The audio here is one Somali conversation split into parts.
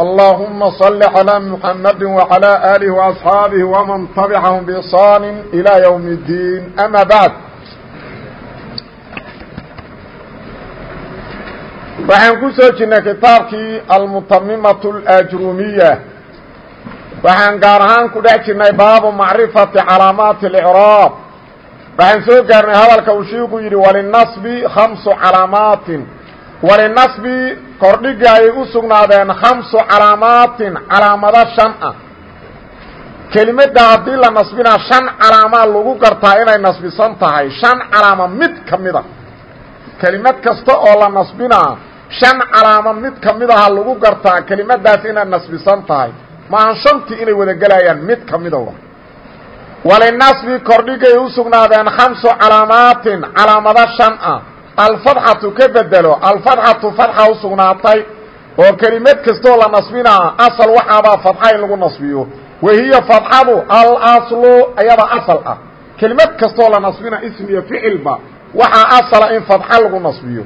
اللهم صل على محمد وعلى آله وأصحاabه ومن تبعهم بإحsaan إلى يوم الدين أmا بعد waxaan ku soo jirnay kitaabkii almutamimaة الأjrumiية waxaan gaar ahaan ku dhex jirnay baabu macrifaةi calaamaaت الإعrاab waxaan soo gaarnay hadalka uu shiiku yidhi wliلnaصbi خaمسu calaamaaت walinasbi kordhigi ayay u sugnaadeen khamsu calaamaatin calaamado shan ah kelimadda haddii la nasbinaa shan calaamaa lagu gartaa inay nasbisan tahay shan calaamo mid ka mid a kelimad kasta oo la nasbinaa shan calaamo mid ka mid aha lagu gartaa kelimadaas inay nasbisan tahay maahan shantii inay wada gelayaan mid ka mida wa walinasbi kordhigay u sugnaadeen khamsu calaamaatin calaamado shan ah alfadxatu ka bedelo alfadxatu fadxa oo kelimad kastoo la nasbinaa asal waxaabaa fadxa in lagu nasbiyo. Wahiya fadxadu alaslu ayada asal ah. Kelimad kastoo la nasbina ism iyo ficilba waxaa asala in fadxa lagu nasbiyo.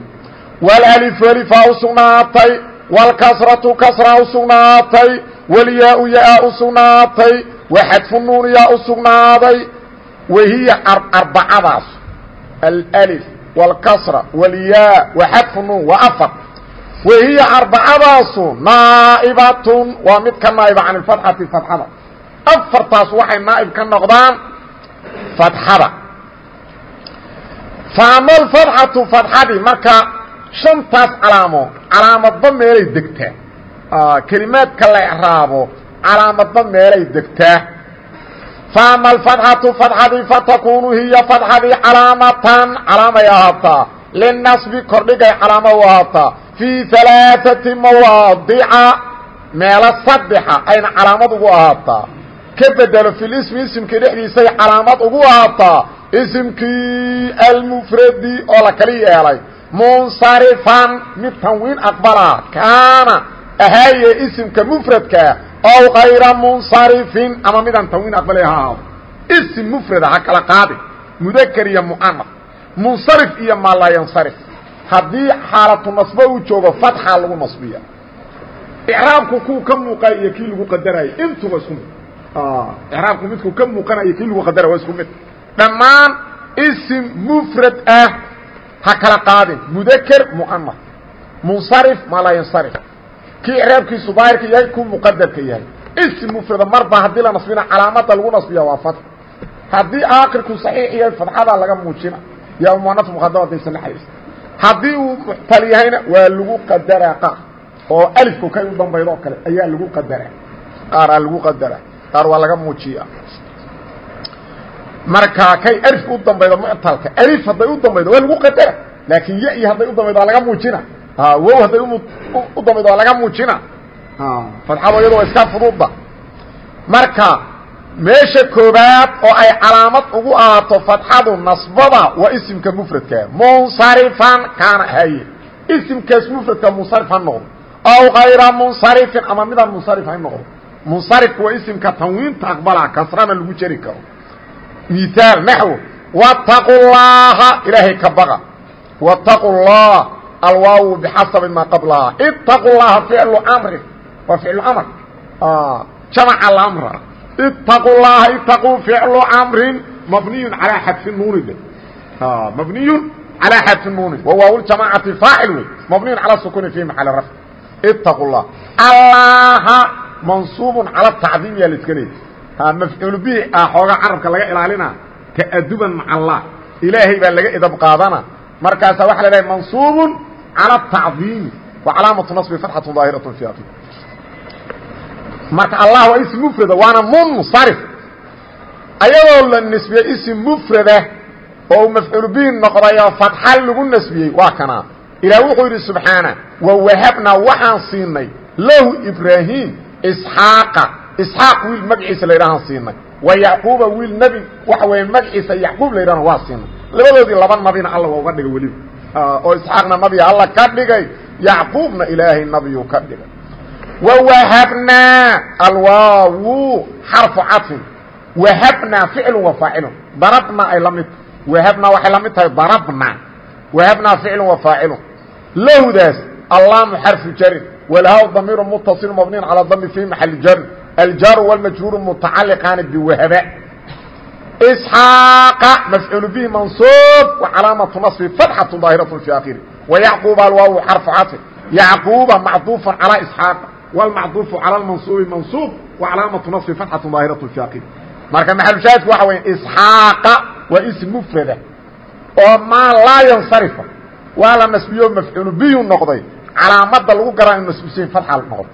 Walalifu alifaa u sugnaatay walkasratu kasraa u sugnaatay walyaa-u yaa u sugnaatay waxadfu nuun yaa u sugnaaday. Wahiya arbacadaas alif wاlkasra wاlyaa waxadfu nuun waa afar wahiya arbacadaasu naa'ibatun waa mid ka naa'iba can اfatxati fatxada afartaas waxay naa'ib ka noqdaan fatxada faama alfatxatu fatxadii marka shantaas calaamo calaamadba meelay degtaa kelimaadka la ecraabo calaamadba meelay degtaa faama alfatxatu fatxadii fatakunu hiya fatxadii calaamatan calaamay ahaataa linasbi kordhigay calaamo u ahaataa fii alaaثati mawaadica meelo saddexa ayna calaamad ugu ahaataa ka bedelo fi lismi isimkii dhexdiisay calaamad ugu ahaataa isimkii almufradi oo la kali yeelay munsarifan mid tanwiin aqbala kaana ahaaye isimka mufradkaa ow kayra munsarifin ama midaan tanwiin aqbalay ha ahaado isim mufrada ha kala qaadin mudakar iyo mu'anaf munsarif iyo maa laa yansarif haddii xaalatu nasbo uu joogo fatxa lagu nasbiya icraabku kuu ka muuqay iyo kii lagu qadaraayo intuba isku mid icraabku midkuu ka muuqanayo kii lagu qadarayo waa isku mid dhammaan isim mufrad ah ha kala qaadin mudakr mu'anaf munsarif maa laa yansarif kii icraabkiisu daahirka yahay ku muqadarka yahay. Ism mufrada marba haddii la nasbina calaamada lagu nasbiya waa fat haddii aakirku saxiix yahay fadxada laga muujina. Yaa muanaf muqadama daysan naxariis haddii uu muxtal yahayna waa lagu qadaraa qaar. Oo alifku kay u dambaydo oo kale ayaa lagu qadaraa qaaraa lagu qadaraa qaar waa laga muujiya marka kay alifku u dambaydo muctalka alif hadday u dambaydo waa lagu qadara laakiin ya-i hadday u dambaydo waa laga muujina wow hadday u dambaydo waa laga muujina fadxadu iyado waa iska fududa marka meesha koobaad oo ay calaamad ugu ahaato fadxadu nasbada waa isimka mufradka munsarifan kaana haye isimkaas mufradka munsarif ha noqdo aw kayra munsarifin ama midaan munsarif ha noqdo munsarifka waa isimka tanwiinta aqbala kasrana lagu jeri karo miaal naxw wtaqu llaha ilaahay ka baqa wtaqu llah alwaaw bxasabi maa qablahaa itaqu llaha ficlu mrin waa ficlu amr jamaca lamra itaqu llaha itaquu ficlu amrin mabniyu alaa xadfi nuuni mabniyu calaa xadfi nuuni wa waaw ljamacati faacil wey mabniyun cala sukuni fi maxali rafc itaqu llah allaha mansuubun cala tacdiim yaa la iska leeyay mafcuul bihi ah xoogaa carabka laga ilaalina ta'aduban maca allah ilaahay baa laga edab qaadana markaasaa waxa la dhahay mansuubun calى التacdiimi wa calaamaةu naصbi fatxaة ظaahiraة fi akhir marka allah waa ism mfrada waana munsarif ayadoo la nisbiyey ism mfrada oo uu mafcuul bihi noqdayo fatxa lagu nasbiyey waa kanaa ilaah wuxuu yidhi subxaana wawahabnaa waxaan siinay lahu ibraahim isxaaqa isxaaq wiil magaciisa la ydhahaan siinay wa yacquuba wiil nebi waxa weeye magaciisa yacquub la yidhahna waa siina labadoodii laba nabina alla waa uga dhigay weliba oo isxaaqna nabiga alla ka dhigay yacquubna ilaahay nabiyuu ka dhigay wawahabnaa alwaawu xarfu cafin wahabnaa ficlu wa faacilun darabna ay la mid tahay wahabnaa waxay la mid tahay darabna wahabnaa ficlu wa faacilun lahdaas allaamu xarfu jarin walhaw damiiru mutaصilu mabniin calaa dami fii maxali jarin aljaaru wاlmajruuru mutacaliqaani biwahaba isxaaqa mafcuul bihi mansuub wacalaamatu nasbi fatxatu daahiratu fi akhiri wayacquub alwaaw xarfu cafi yacquuba macduufan calaa isxaaqa wlmacduufu cala lmansuubi mansuub wacalaamatu nasbi fatxatu daahiratu fi akhiri marka maxalushaahidku waxa weya isxaaqa waa ism mufrada oo maa laa yansarifa waa la nasbiyo mafcuul biyu noqday calaamadda lagu garan inu nasbiseen fatxa noqdo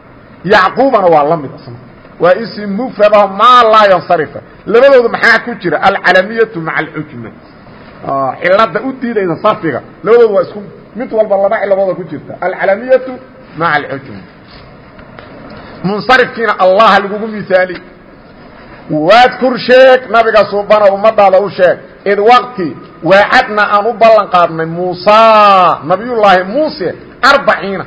yacquubana waa la mid asna waa ism mufrad oo maa laa yansarifa labadooda maxaa ku jira? Alcalamiyatu maca alxujma cilada u diidayda sarfiga. Labadooda waa isku mid walba laba ciladooda ku jirta. Alcalamiyatu maca alxujma munsarifkiina allaha lagugu misaali. Waadkur sheeg nabiga suubana ummadaada u sheeg id waqti waacadna aan u ballan qaadnay muusa nabiyullaahi muuse arbaciina.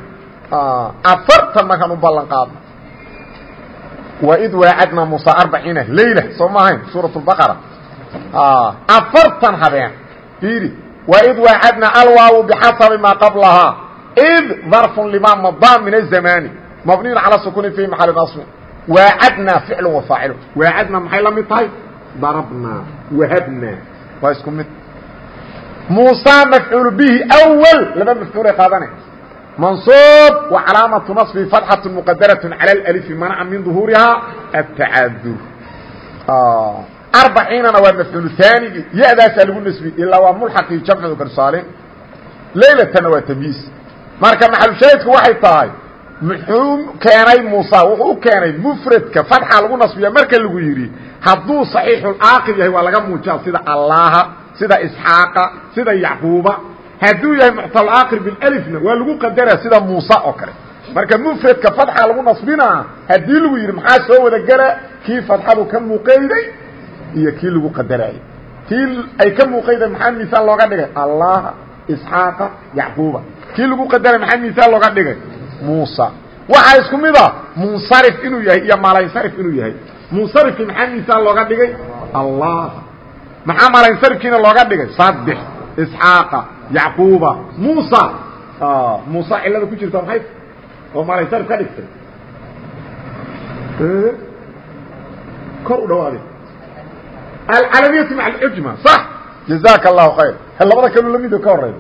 Afartan markaan u ballan qaadnay waid waacadnaa muusa arbaciina leyla soo ma ahayn? Suurat lbaqara afartan habeen. Fiiri waid waacadnaa alwaawu bixasabi maa qablahaa id darfun lima madaa min azamaani mabniyun calaa sukuni fi maxali nasmi waacadnaa ficlu wa faacilu waacadnaa maxay la mid tahay? Darabnaa wahabnaa waa isku mid. Muusa mafcuul bihi awal laba mafcuulay qaadanay mansuub wa calaamatu naصbi fatxatu muqadaraة calى اlأlifi manaca min ظuhuurihaa atacadur arbaciinana waa mafcuul haanigi ya-daasaa lagu nasbi ilaa waa mulxaqii jamcu karsaalin leylatana waa tamyiis marka maxalushaahidku waxay tahay muxuu keenay muusa wuxuu u keenay mufradka fatxa lagu nasbiya marka lagu yidhi hadduu صaxiixulaaqib yahay waa laga muujaa sida allaha sida isxaaqa sida yacquuba hadduu yahay muctalaqir bilfna waa lagu qadara sida muuse oo kale. Marka mufradka fatxa lagu nasbinaa haddii lagu yidhi maxaa soo wada gela kii fatxadu ka muuqayday iyo kii lagu qadarayay kii ay ka muuqayday maxaa misaal looga dhigay? Allaha isxaaqa yacquuba. Kii lagu qadaray maxaa misaal looga dhigay? Muusa. Waxaa isku mid a munsarif inuu yahay iyo malansarif inuu yahay. Munsarifkii maxaa misaal looga dhigay? Allah maxaa malansarifkiina looga dhigay? Saddex isxaaqa yacquuba muusa muusa cilada ku jirta maxay? Oo malansarif ka dhigtay. Kor u dhawaade alcalamiyatu maca alxujma sax jazaaka allahu khayr labada kaloo la mid ka horreeya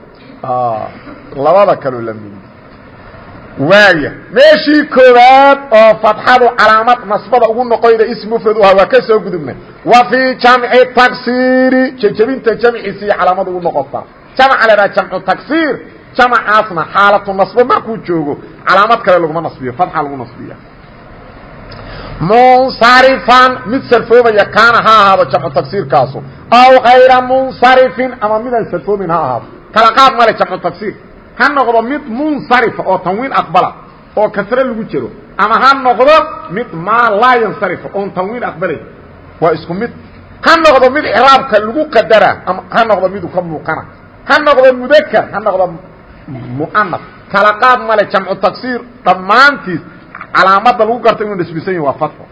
labada kaloo la mid waaya meeshii koowaad oo fatxadu calaamad nasbada ugu noqoyda ism mufrad u ahaa waa ka soo gudubnay. Wa fii jamci taksiiri jejebinta jamciisii calaamad ugu noqotaa jamca la dhaha jamcu taksiir jamacaasna xaalatu nasbo markuu joogo. Calaamad kale laguma nasbiyo fatxa lagu nasbiya munsarifan mid sarfoobaya kaana ha ahaado jamcu taksiirkaasu aw kayra munsarifin ama midaan sarfoomin ha ahaado. Kala qaad male jamcu taksiir ha noqdo mid munsarifa oo tanwiin aqbala oo kasre lagu jiro ama ha noqdo mid maa laa yansarifa oon tanwiin aqbalay. Waa isku mid. Ha noqdo mid icraabka lagu qadara ama ha noqdo midu ka muuqana ha noqdo mudakar ha noqdo mu'anas kala qaad male jamcu taksiir dhammaantiis calaamada lagu garta inuu nasbisan yahi waa fatxo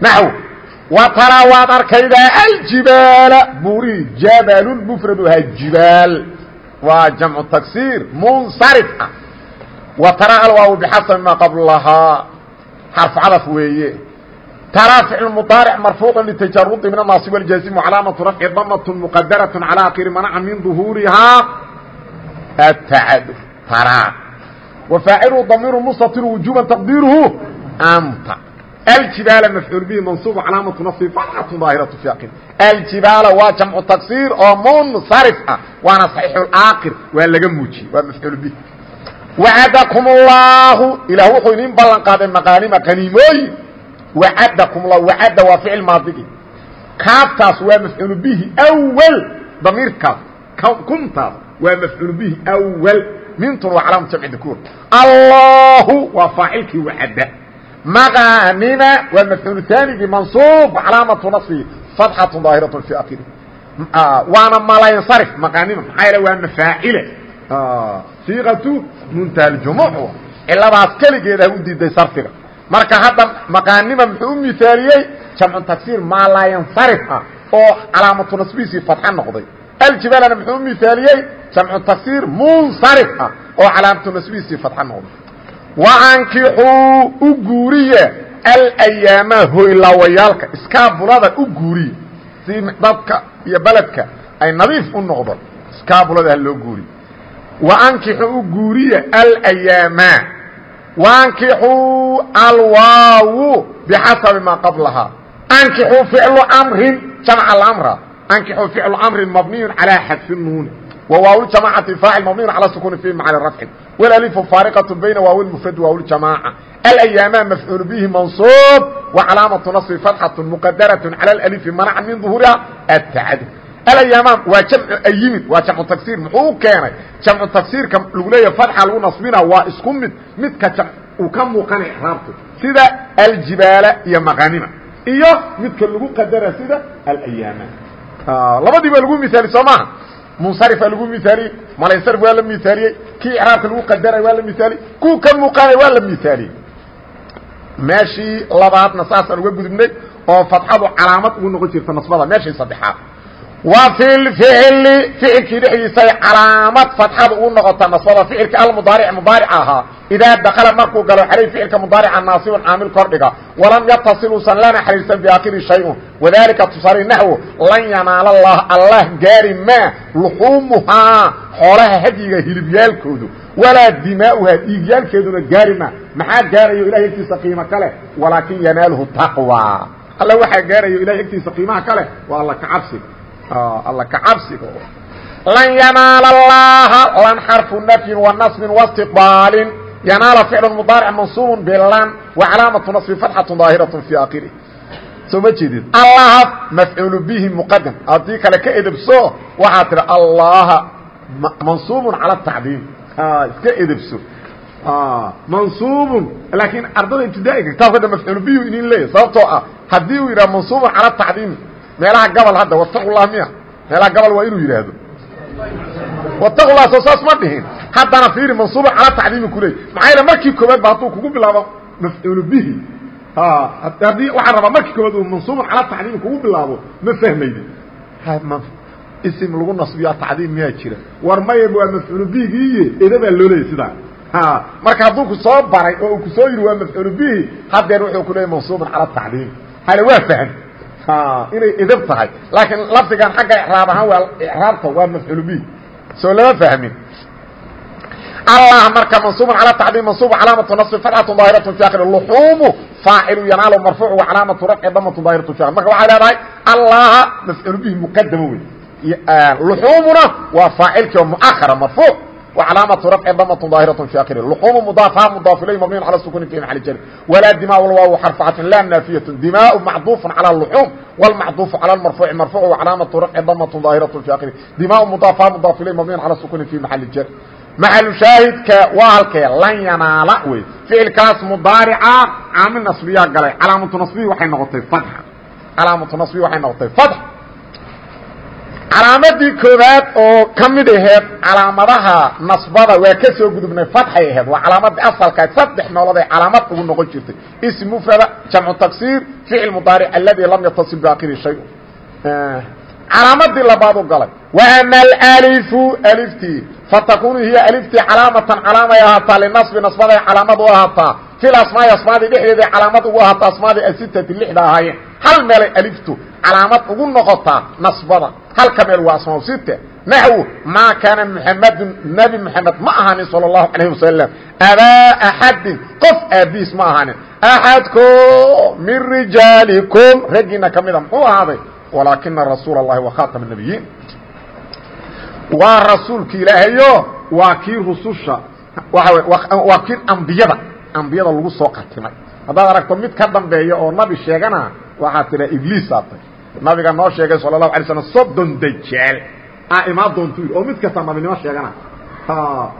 naxw wa waad arkaydaa aljibaala buurihii jabalun mufradu ahaa jibaal. Waa jamcu taksiir munsarif ah. Wa taraa alwaawu bixasabi qablahaa. Xarfu cadaf weeye taraa ficlu mudaaric marfuucu litajarudi min anaasib waljaasimu calaamatu rafci damatun muqadaraة calى akiri manaca min duhuurihaa atacaduf taraa وفاaعل ضمير مستطر وجوبا تقديره أنت الجباaل مفعول به منصوب علامة نصب فرة ظاaهرة في aقر الجباaل waa جمع تكسير oo منصرف ah waana صحيح الآkر waa laga muujiye waa مفعول به وعدكم الله ilah wuxuu idin balن qaaday مقاaنiمa qنimooyin wacadakum la wacadda waa ficil maadigii kaabtaas waa mafcuulu bihi awal damiirkaas kuntaas waa mafcuulu bihi awal mintun waa calaamatu jamci dakuur allahu waa faacilkii wacadda maqaanina waa mafcuulu aanigii mansuub calaamatu nasbihi fatxatu daahiratun fii akiri waana malansarif maqaanina maxaa yeele waa mafaacile siiqatu muntaha jumuc ciladaas keligeed ha u diiday sarfiga marka hadda maqaanima muxuu u mihaaliyey jamcu tagsiir maa laa ah oo calaamatu nasbihiisii fatxa noqday. Aljibaalana muxuu u mihaaliyey jamcu tagsiir ah oo calaamatu nasbihiisii fatxa noqday. Waankixuu u guuriya alayaama hoylaawayaalka iskaabulada u guuriya si dadka iyo beledka ay nadiif u noqdo iskaabulada ha loo guuriy waankixuu u guuriya alayaama wankixuu alwaawu bixasabi maa qablahaa ankixuu ficlu amrin jamca lamra ankixuu ficlu amrin mabniyun calaa xadfi nuuni wa waaw ljamacati faacil mabniyun calaa sukuuni fi macali rafcin walalifu faariqatu bayna waaw lmufrad waaw ljamaaca alayaamaa mafcuulu bihi mansuub wa calaamatu nasri fatxatu muqadaratun cala alalifi manaca min duhuuriha atacadud alayaamaa waa jamcu ayimid waa jamcu tagsiir muxuu keenay jamcu tagsiirka lagu leeyahy fatxa lagu nasbina waa isku mid midka uu ka muuqanay raabtu sida aljibaala iyo maqanima iyo midka lagu qadara sida alayaama. Labadiiba lagu misaali soo maaha? Munsarifaa lagu miaaliyey malansarif waa la miaaliyey kii icraabka lagu qadaray waa la miaaliyey kuwa ka muuqaanay waa la miaaliyey meeshii labaadna saasaan uga gudubnay oo fatxadu calaamad ugu noqon jirta nasbada meeshii saddexaad wa fi lficli ficilkii dhexdiisay calaamad fatxada ugu noqota nasbada ficilka almudaaric mudaaric ahaa idaa dakala markuu galo xalay ficilka mudaarica naasibun caamil kordhiga. Walam yatasil usan lana xariirsan biaakhiri shayun. Wadalika tusaale naxwo lan yanaala allah allah gaari maa luxuumuhaa xoolaha hadyiga hilibyaalkoodu. Walaa dimaa'uhaa dhiigyaalkeeduna gaari maa maxaa gaarayo ilahay agtiisa qiimo kale walaakin yanaaluhu taqwa. Alla waxaa gaarayo ilahay agtiisa qiimaha kale waa alla kacabsiga alla kacabsiga lan yanaala allaha lan xarfu nafyin wa nasbin wastiqbaalin yanaala ficlu mudaaric mansuubun bilan wa calaamatu nasbi fatxatu daahiraة fi akhirih soo ma jeedid allaha mafcuulu bihi muqadam haddii kale ka edebso waxaa tihi allaha mansuubun cala tacdiim iska edebso mansuubun laakiin ardada ibtidaa'iga kitaabka hadda mafcuulu bihi inin leeyahy sababtoo ah haddii uu yidhaha mansuubun cala tacdiim meelaha gabal hadda wataqu llah miya. Meelaha gabal waa inuu yidhaahdo. Wataqu lah soo saas ma dhihin. Haddana fiiri mansuuban cala tacdiimi kuley maxaa yaele markii koobaad ba hadduu kugu bilaabo mafcuulu bihi. Haddii waxaan rabaa markii koobaad uu mansuuban cala tacdiimi kugu bilaabo ma fahmaydi isim lagu nasbiyaa tacdiim miyaa jira. War maya waa mafcuulu bihigiiye edabaa loo leeyay sidaa. Marka hadduu ku soo baray oo uu ku soo yidhi waa mafcuulu bihi haddeer wuxuu ku leeyay mansuuban cala tacdiim hale waa fahm inay edab tahay. Laakiin lafdigan xagga icraab ahaan waa icraabta waa mafcuulu bihi soo lama fahmin. Allah marka mansuubun calى tacdiim mansuub calaamatu naصbi fatxatu daahiratu fi akhir luxuumu faacilu yanaalu marfuuc wa calaamatu rafci damatu daahiratu fi marka waxay leedahay allaha mafcuulu bihi muqadamo wey luxuumuna waa faacilkii oo muahara marfuuc wa calaamatu rafci damatu daahiratu fi akhiri. Luxuumu mudaafaha mudaaf ilay mabniyn cala sukuni fi maxali jari walaa dimaa walwaawu xarfacatin la naafiyatu dimaau macduufun cala luxuum wlmacduufu cala marfuuci marfuuc calaamatu rafci damatu daahiratu fi akhiri. Dimaau mudaafaha mudaaf ilay mabniyn cala sukuni fi maxali jari maxalu shaahidka waa halkee lan yanaala wey. Ficilkaas mudaarica caamil nasbiyaa galay. Calaamatu nasbihi waxay noqotay fatxa calaamatu nasbihi waxay noqotay fatx calaamadii koowaad oo ka mid aheed calaamadaha nasbada waa ka soo gudubnay fatxay aheed. Waa calaamadii asalkaa saddex nooloday calaamad ugu noqon jirtay. Ism mufrada jamcu taksiir ficil mudaaric aladii lam yatasil biakhiri shay. Calaamadii labaadu galay. Waama alalifu aliftii fatakunu hiya aliftii calaamatan calaamay ahaataa linasbi nasbaday calaamad u ahaataa fil asmaai asmaadii dhexdeeday calaamad ugu ahaataa asmaadii asitati lixda ahaayeen hal meelay aliftu calaamad ugu noqotaa nasbada halka meel waa asmausite naxwu maa kaana muxamadun nebi moxamed ma ahaanin sala allahu calayhi wasalam abaa axadin qof aabiis ma ahaanin axadko min rijaalikum raggiina ka mida muxuu ahaaday walaakina rasuula allahi wa khaatama nabiyiin waa rasuulka ilaahayo waa kii rususha waa kii ambiyada ambiyada lagu soo katimay haddaad aragto mid ka dambeeya oo nabi sheegana waxaad tidhaa ibliisaa tay nabiga noo sheegay sala الlahu alay slam soddon dajaal aa imaan doontu yidhi oo mid kasta nabinimo sheegana.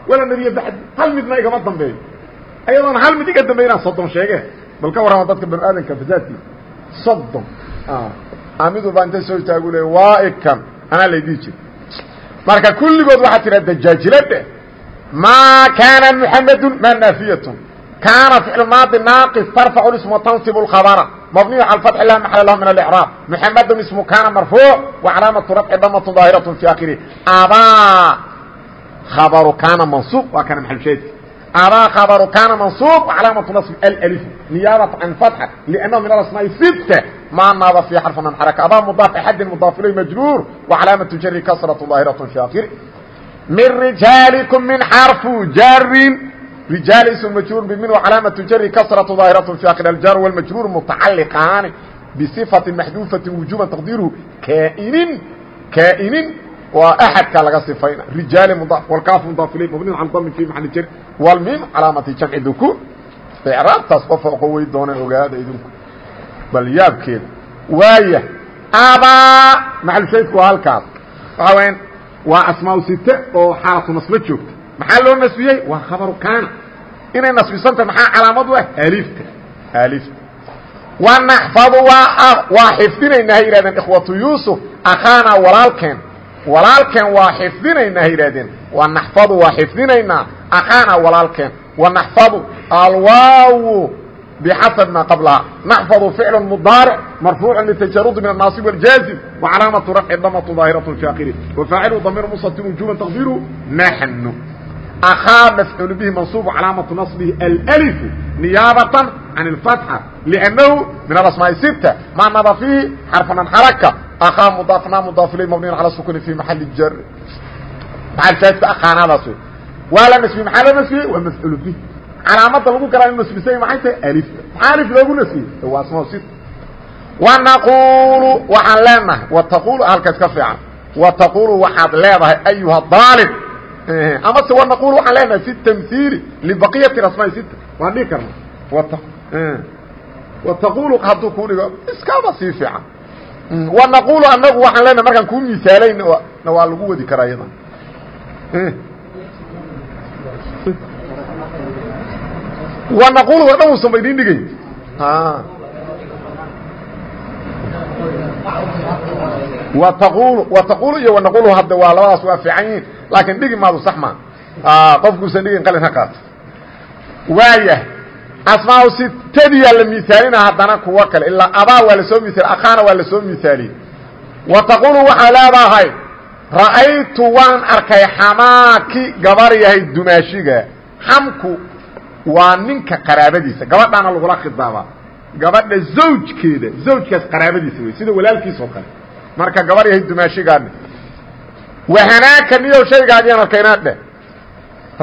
Wala nebiye bacdi hal midna igama dambeeyo ayadoona hal mid iga dambeya inaan soddon sheege. Bal ka warrama dadka banu aadamka fasaadkiisa soddon amidu baa inta soo istaagu le waa ikan anaa laydii jir. Marka kulligood waxaa tidha dajaajilade maa kaana muxamadu maa naafiyatun kaana ficl maadi naaqis tarfacu ism watanصib اkhabra mabniyu cala fatxi la maxala lahu min اlcraab muxamadu ismu kaana marfuuc wacalaamatu rafci damatu daahiraة fi akhirih abaa khabaru kaana mansuub waa kana maxalsheedki abaa khabaru kaana mansuub wacalaamatu naصb alf niyaabat can fatxa lأnnahu min alasmaaءi sita maa naaba fi xarfa man xaraka abaa mudaaf axadin mudaaf ilay majruur wacalaamatu jari kasraة daahiraة fi akhirih min rijaalikum min xarfu jarin rijaal ism majruur bmin calaamaةu jari kasraةu ظaahiraة fi akhir aljar wاlmajruur mutacaliqaani bصifati maxduufati wujuban taqdiiruhu kainin kainin waa axadka laga sifayna rijaali wlkaaf mudaaf ilay mabniun cala dami fi maxali jar wlmim calaamati jamci dukuur icraabtaas qof oqo wey doona ogaada idinku bal yaabkeeda waaya abaa maxalushaydku waa halkaas waxaa waya waa asmaa site oo xaalatu nasbo joogta maxaa loo nasbiyey waa khabaru kaana inay nasbisanta maxaa calaamad u ah alifta alifta wanaxfadu waa waa xifdinaynaa hay yihahdeen ikhwatu yuusuf akhaana walaalkeen walaalkeen waa xifdinaynaa hay yihahdeen wanaxfadu waa xifdinaynaa akhaana walaalkeen wanaxfadu alwaawu bxasab ma qablaha naxfadu ficl mudaaric marfuucu litajarudi min الnaasib wاljaazim wacalaamatu rafci damatu daahiraة shaakiri wafaacilu damiir musatin wujuban taqdiru naxnu أخاa مفعول bه منصوب cلاaمة نصبه الألف نياaبة عن الفتحة لأنه من الأسماء ستة mا نب فيه حرف من حركة أخاa مضاaفna مضاaف إليه مبني على السكون في محل الجر aanaadaas waa la نسبي مaa loo نسبiyey waa مفعول bه calaamada lagu galaa in نسبisay maay tahay ألف مaa ألف loogu نسبiyey waa asmاء ست ونقuل waxaan leenahay وتقuل halkaas ka فiican وتقuل waxaad leedahay أيهa ضالب Eh. amase wanaquul waxaan leenahay fi tamhiili libaqiyati asmaai sita waan dhihi karna wataqulu eh. hadduu kuu dhigo iskaaba sii fiican. Mm. Wanaquulu anagu waxaan leenahay markaan kuu misaalayn na waa lagu wadi karaa iyada. Eh. Wanaquulu war dhan uusan ba idiin dhigay. Ah. Wataquulu wataquulu iyo wanaqulu hadda waa labadaas waa fiican yihiin laakiin dhigi maadu sax ma qofkuusan dhigin qalin ha qaato. Waaya asmaa sitadiyaa la misaalina haddana kuwo kale ilaa abaa waa la soo misaali akhaana waa la soo misaaliyey wa taqulu waxaa leedahay ra'aytu waan arkay xamaaki gabar yahay dumaashiga. Xamku waa ninka qaraabadiisa gabadhaana lagula khidaabaa gabadha zawjkeeda zawjkaas qaraabadiisa wey sida walaalkiis oo kale. Marka gabar yahay dumaashigaadhe whanaaka miyow shaygaadiiaan arkaynaa dheh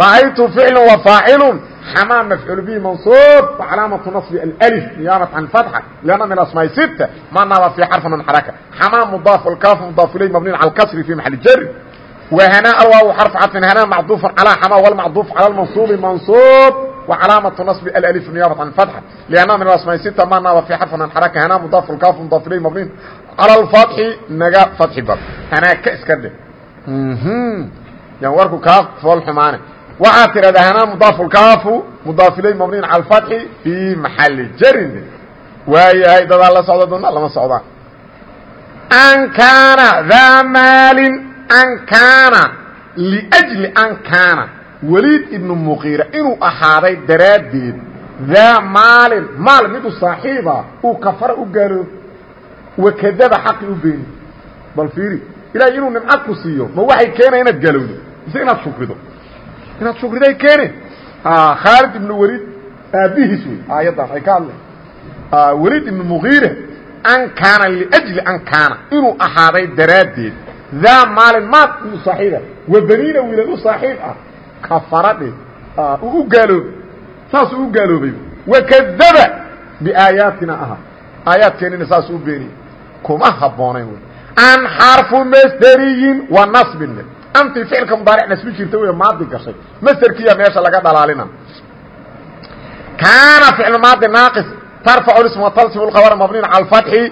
ra'aytu ficlu wa faacilu xamaa mafcuul bihi mansuub wacalaamatu naصbi allif niyaabat can fatxa lanna min asmaai sita ma naba fii xarfa min xaraka xamaa mudaafu alkaafu mudaaf ilay mabnin cala alkasri fii maxali jari wahanaa alwaaw xarfu cadfin hanaa macduufun calaa xamaa walmacduufu cala almansuubi mansuub wacalaamatu naصbi alalifu niyaabat can fatxa lianna min asmaai sita ma naba fii xarfa min xaraka hanaa mudaafu alkaafu mudaaf ilay mabnin cala alfatxi naga fatxi bad hanaaka iska dheh yan warku kaa fool xumaane. Waxaad tidhahdaa hanaa mudaafu lkaafu mudaaf ilay mabniin cala alfatxi fii maxali jarin. Waayahay dadaa la socda doona lama socdaan an kaana daa maalin an kaana liأjli an kaana. Weliid ibnu muqiira inuu ahaaday daraaddeed daa maalin maal midu saaxiiba uu kafara u gaaloob wakadaba xaqi u beeni bal fiiri ilahay inuu nimcad ku siiyo ma waxay keenaya inaad gaalowdo? Shukrido. Inaad shukriday keene khaalid ibnu welid aabbihiis wey ay ka hadleen. Welid ibnu mugiire an kaana liأjli an kaana inuu ahaaday daraaddeed daa maalin maad u saaxiiba wa beniina wiilal u saaxiib ah kafaradhe uu u gaaloobay saasuu u gaaloobay. Wakadaba biaayaatina aha aayaadkeenina saasuu u beeniyey. Kuma habboonayn an xarfu masderiyin wa nasbin. Anti ficilka mudaaric nasbi jirta wey maadi gashay. Masderkiya meesha laga dhalaalina. Kaana ficlu maadi naaqis. Tarfacu ism watalsibu lkhabr mabniin cala alfatxi.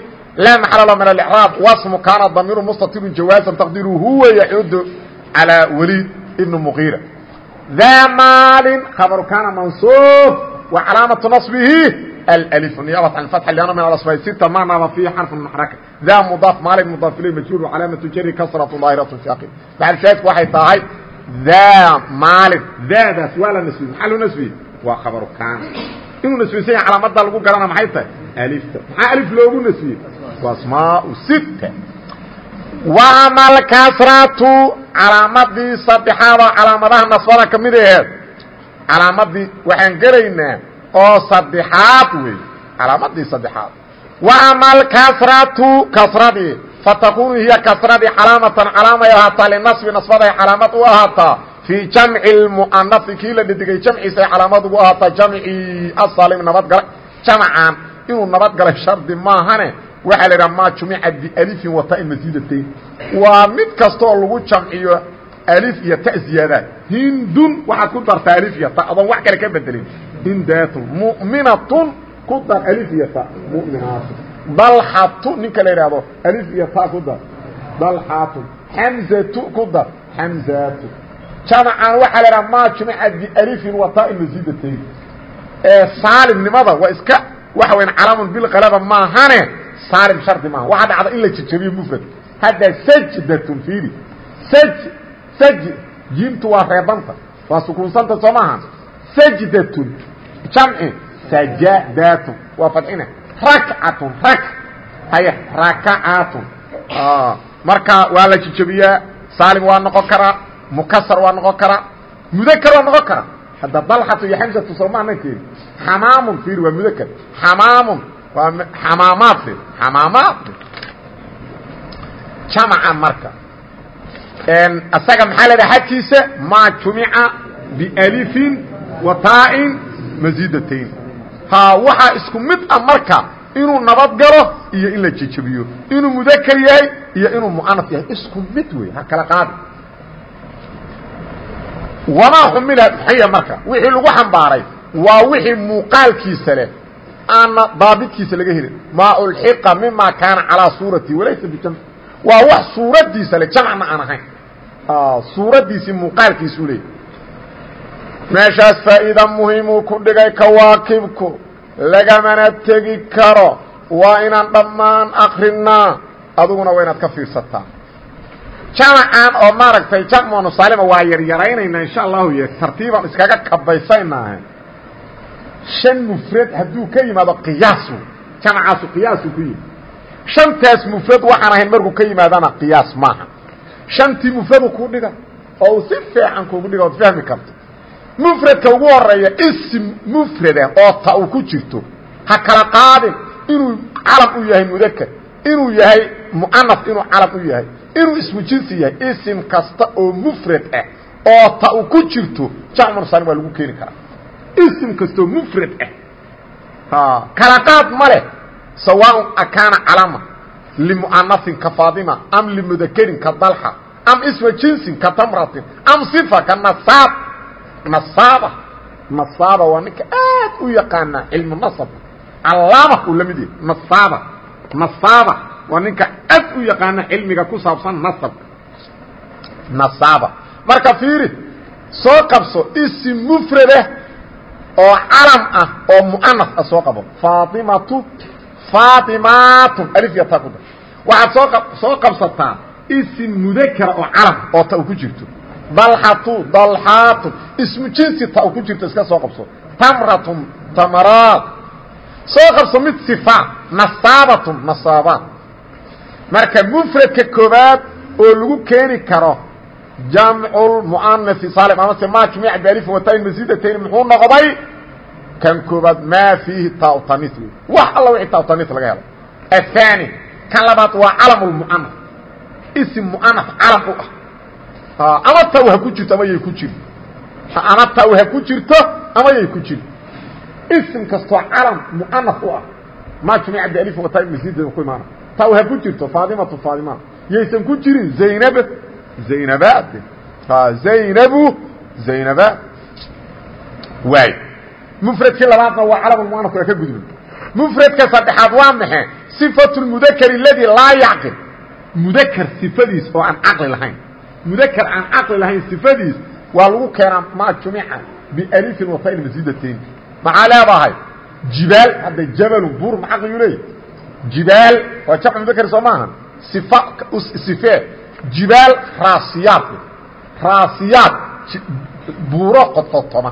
Laa maxala lahu min alicraab wasmu kaana damiiru mustatirun jawaasan taqdiru huwa yacuudu calaa waliid ibn muqiira daa maalin khabaru kaana mansuub wa calaamatu naصbihi الألف نيابة عن الفتح لأنه من الأصفاء ستة ما ناب فيه حرف محرك ذا مضاف مالك مضاف إليه مجهول وعلامة جري كسرة ظاهرة في آخر بعد شاهدك waxay tahay ذا مالك ذا ده سؤال نسبي محل نسبي وخبر كان inuu nasbisan yahay calaamada lagu garana maxay tahay alifta maxaa alif loogu nasbiyey waa asmaa sita waama alkasratu calaamadii saddexaad oo calaamadaha nasbada ka mid aheed calaamadii waxaan gelaynaa oo saddexaad wey calaamadii saddexaad. Waama alkasratu kasradii fatakunu hiya kasradii calaamatan calaamay ahaataa linasbi nasbaday calaamad u ahaataa fii jamci lmu'anasi kii la dhidigay jamciisa ay calaamad ugu ahaataa jamcii asalim nabadgalay jamcan inuu nabadgalay shardi maahane waxaa la idhaha maa jumica bialifin wa ta'in masiidatayn waa mid kastaoo lagu jamciyo alif iyo ta ziyaadaad hindun waxaad ku dartaa alif iyo ta adoon wax kale ka bedelin. Hindatun mu'minatun ku dar alif iyo ta mu'minaatun dalxatu ninka la idhaahdo alif iyo ta ku dar. Dalxatun xamzatu ku dar. Xamzatu jamcan waxaa la idhaha maa jumica bialifin wa ta'in masiidatayn ee saalimnimada waa iska waxa weyan calaamun bilqalaba maahane saalim shardi maaha. Waxaa dhacda in la jejabiyo mufrad hadda sajdatun fiiri saj saj jiimtu waa reebanta waa sukuunsanta soo maaha sajdatun jamci sajadatun waa fadxina rakcatun rak haya rakacatun. Marka waa la jejabiyaa saalim waa noqon karaa mukasar waa noqon karaa mudakar waa noqon karaa. Hadda dalxatu iyo xamsatu soomaanan keeni xamaamun fiiri waa mudakar xamaamun waa xamaamaad xamaamaad jamca marka asaga maxaa leedaha xagkiisa maa jumica bialifin wa taa'in masiidatayn ha waxaa isku mid ah marka inuu nabad galo iyo in la jejabiyo inuu mudakar yahay iyo inuu mu'anas yahay. Isku mid wey ha kala qaadi. Wamaa xumila maxaya marka wixii lagu xambaaray waa wixii muuqaalkiisa leh. Aana daabidkiisa laga helin. Maa ulxiqa mima kaana calaa suurati walaysa bijamc waa wax suuradiisa le jamcna aan ahayn. Suuraddiisii muuqaalkiisuu leeyay meeshaas faa'iida muhiimuu ku dhigay kawaakibku lagamana tegi karo. Waa inaan dhammaan akrinaa aduguna waa inaad ka fiirsataa. Jamcan oo maaragtay jamcunu saalima waa yaryaraynaynaa insha allahu y tartiibaan iskaga kabaysaynaahe shan mufrad hadduu ka yimaado qiyaas wey jamcaasu qiyaasu ku yimi shantaas mufrad waxaan ahayn markuu ka yimaadana qiyaas maaha. Shantii mufradu ku dhiga oo uu si fiican kugu dhiga ood fahmi karto. Mufradka ugu horreeya ism mufrada oo ta uu ku jirto ha kala qaadin inuu calam u yahay mudakar inuu yahay mu'anas inuu calam u yahay inuu ismu jinsi yahay isim kasta oo mufrad ah oo ta uu ku jirto jamcunsalim waa lagu keeni sawaaء akaana calama limu'anasin ka faadima am limudakarin ka dalxa am isma jinsin ka tamratin am صifa ka nasaab nasaaba nasaaba waa ninka aad u yaqaana cilmu nasab calaama uu la mid yahay nasaaba nasaaba waa ninka aad u yaqaana cilmiga ku saabsan nasabka nasaaba marka fiiri soo qabso isim mufradah oo calam ah oo mu'anas ah soo qabo faatimatu faatimaatun alif ya ta ku dar waxaad soo soo qabsataa isim mudakara oo calam oo ta u ku jirto. Dalxatu dalxaatun ismu jinsi ta u ku jirto iska soo qabso. Tamratun tamaraat. Soo qabso mid sifa nasaabatun nasaabaat. Marka mufradka koobaad oo lagu keeni karo jamcu muanasi salim amase ma jamiic bialifin watain masiidatayn muxuu noqday kan koobaad maa fiihi taautami wax alla wixii tautami laga helo. Aلثaani kan labaad waa calam muana ism muana calam u ah. Ama taw ha ku jirto ama yay ku jirto ama taw ha ku jirto ama yay ku jirto ism kastoo calam muana u ah. Ma jumi abdali wata masiid ku imaana. Taw ha ku jirto faadimatu faadima. Yaysan ku jirin zaynab zaynabaad zaynabu zaynabaad waay mufradkii labaadna waa carabulmuanafku waa ka gudbin. Mufradka saddexaad waa maxe sifatu lmudakari ladii laa yacqil. Mudakar sifadiis oo aan caqli lahayn. Mudakar aan caqli lahayn sifadiis waa lagu keenaa maa jumica bialifin wafail masiidatayn maxaa leedahay? Jibaal hadda jabalun buur ma caqligu leey jibaal waa jamcu mudakar soo maaha? Sifa sifee jibaal raasiyaad raasiyaad buuro qodfotoma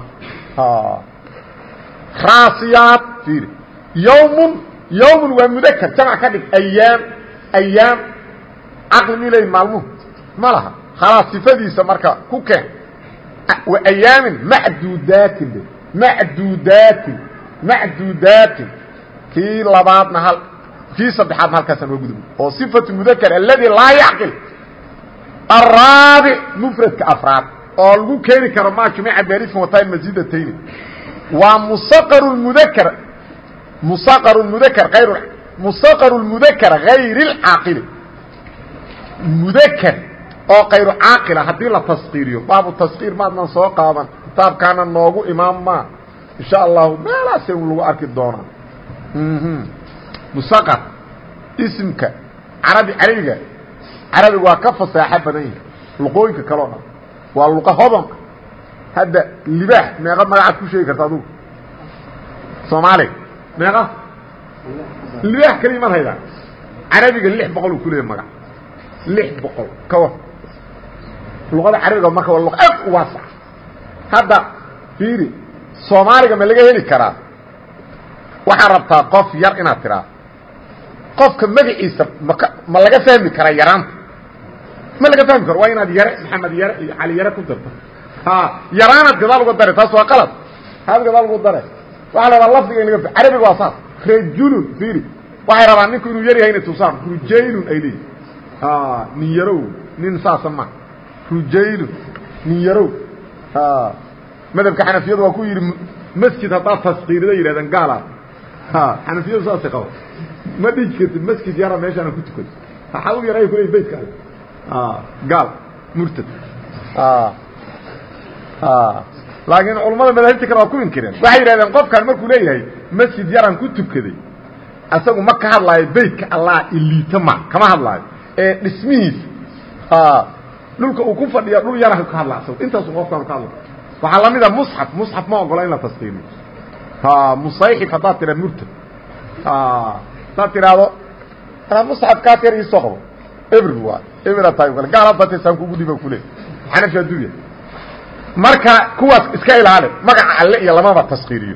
raasiyaad fiiri. Yawmun yawmun waa mudakr jamc ka dhig. Ayaam ayaam caqli leeyahy maalmuhu ma laha. Khalaas sifadiisa marka ku keen. Wa ayaamin macduudaatin macduudaatin macduudaatin. Kii labaadna hal kii saddexaadna halkaasaan waa gudub oo صifaة mudakr aladi laa yacqil. Araabic mfradka afraad. Oo lagu keeni karo ma jumica beriskan wataa masjidatayni waa musaqr mudakr musaqr mudakr ayr musaqr mudakr غayr اcaaqili mudakr oo kayru caaqila haddii la taskiiriyo baabu taskiir maadnan soo qaadan kitaabkaana noogu imaan maa insha allahu meelaase lagu arki doonaa. Musaqar isimka carabi carabiga carabiga waa ka fasaaxo badan yahay luqooyinka kaleo dhan. Waa luqa hodonka hadda libaax meeqa magacaad ku sheegi karta adugu. Soomaaliga meeqa? Libaax keliya mad haydaa carabiga lix boqol uu ku leeyahy magac. Lix boqol. Ka war. Luqada carabiga marka waa luqa aad u waasac hadda fiiri soomaaliga ma laga heli karaa. Waxaad rabtaa qof yar inaad tiraa qofka magaciisa maka ma laga fahmi karaa yaraanta. Ma laga fahmi karo. Waa inaad yare maxamed yare iyo cali yare ku darto yaraanaad gadaal uga dare taas waa qalad. Haad gadaal ugu dare waxaa la rabaa lafdiga in carabiga waa saas. Rajulun fiiri waxay rabaan ninku inuu yar yahayna tusaan rujaylun ay leeyihiin nin yarow. Nin saasa ma. Rujaylun. Nin yarow. Madhabka xanafiyadu waa ku yidhi masjid haddaad taskiirida yidhahdeen gaalaad xanafiyadu saasay qaba ma dhiji kartid masjid yara meeshaana ku tukan waxaa u yaray kule beytka gaal. Murtad laakiin culammada madaahibta kale waa ku inkireen waxay yidhahdeen qofkan markuu leeyahay masjid yaraan ku tukaday asagu ma ka hadlaayo beytka allah iliita ma kama hadlaayo. Ee dhismihiisa dhulka uu ku fadhiya dhul yara ka hadla asagu. Intaasu qofkaan ka hadla waxaa la mid a musxaf. Musxaf ma ogola in la taskiiniyo musayxif haddaad tira murtad. Hadaad tidhaahdo musxafkaas yar iisoo qabo ebr waa ebra tahay kale gaal haddatasaan kugu dhiba kule. Xanafi addunya marka kuwaas iska ilaali magaca alle iyo lamaba taskiiriyo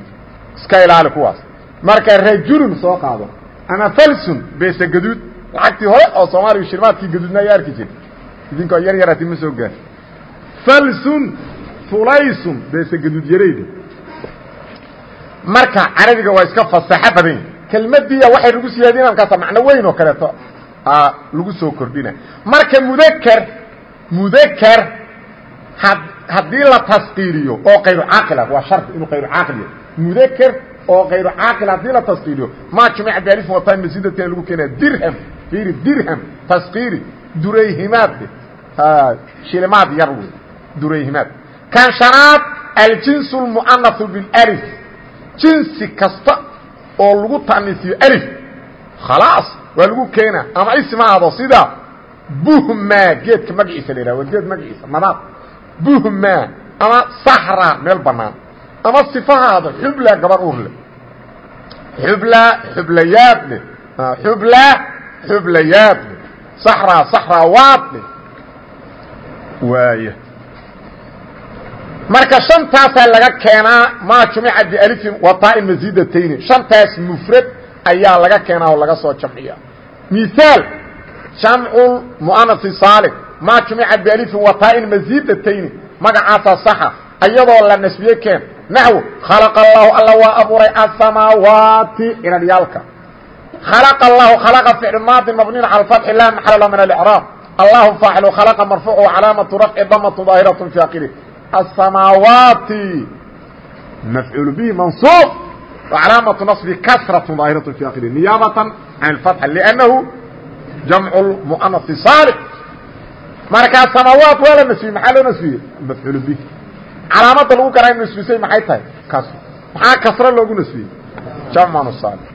iska ilaali kuwaas. Marka rajulun soo qaado ama falsun beese gaduud lacagtii hore oo soomaaliya shirmaadkii gaduudna ayaa arki jira idinkoo yar yarati ma soo gaar falsun fulaysun beese gaduud yarayda. Marka carabiga waa iska fasaxo badan yahi kelmadiya waxay lagu siyaadin markaasa macno weyn oo kaleeto lagu soo kordhina. Marka mudakr mudakr haddii la taskiiriyo oo kayru caaqila waa shardi inuu kayru caaqil yahay. Mudakr oo kayru caaqil haddii la taskiiriyo ma jumica bealif wataa masidatina lagu keenaya dirham fiiri dirham taskiiri durayhimaad shilimaad yar wey durayhimaad. Kan shanaad aljins اlmuanahu bilrif jinsi kasta oo lagu taanisiyo alif khalaas waa lagu keena ama isma ahdo sida buhma geedka magaciisa la yidhah waa geed magaciisa nabaad buhma ama sahra meel banaan ama sifahaada xubla gabar urle xubla xublayaadle xubla xublayaadle sahra sahrawaadle waaya marka shantaasaa laga keenaa maa jumica bialifin wataa-in masiidatayni shantaas mufrad ayaa laga keenaa oo laga soo jamciya miaal jamcu muanasi saalim maa jumica bialifin wataa-in masiidatayni magacaasaa saxa iyadoo la nasbiye keen naxw khalaqa allahu alla waa abuuray asamaawaati inadyaalka khalaqa allahu khalaqa ficl maadi mabniin cala fatxi la maxal min alcraab allahu faacilu khalaqa marfuucu calaamatu rafci damatu daahiraة fi akiri الsamaawaati mafcuul bihi mansuub وcalaamaةu naصbi kasraة daahiraة fi akiri niyaabaة can اfatx لأnnahu jamcu muanaثi saalix markaa samaawaat waa la nasbiyey maxaa loo nasbiyey mafcuul bihi calaamada lagu garaa in nasbisay maxay tahay? Kasr maxaa kasro loogu nasbiyey jamcu saalix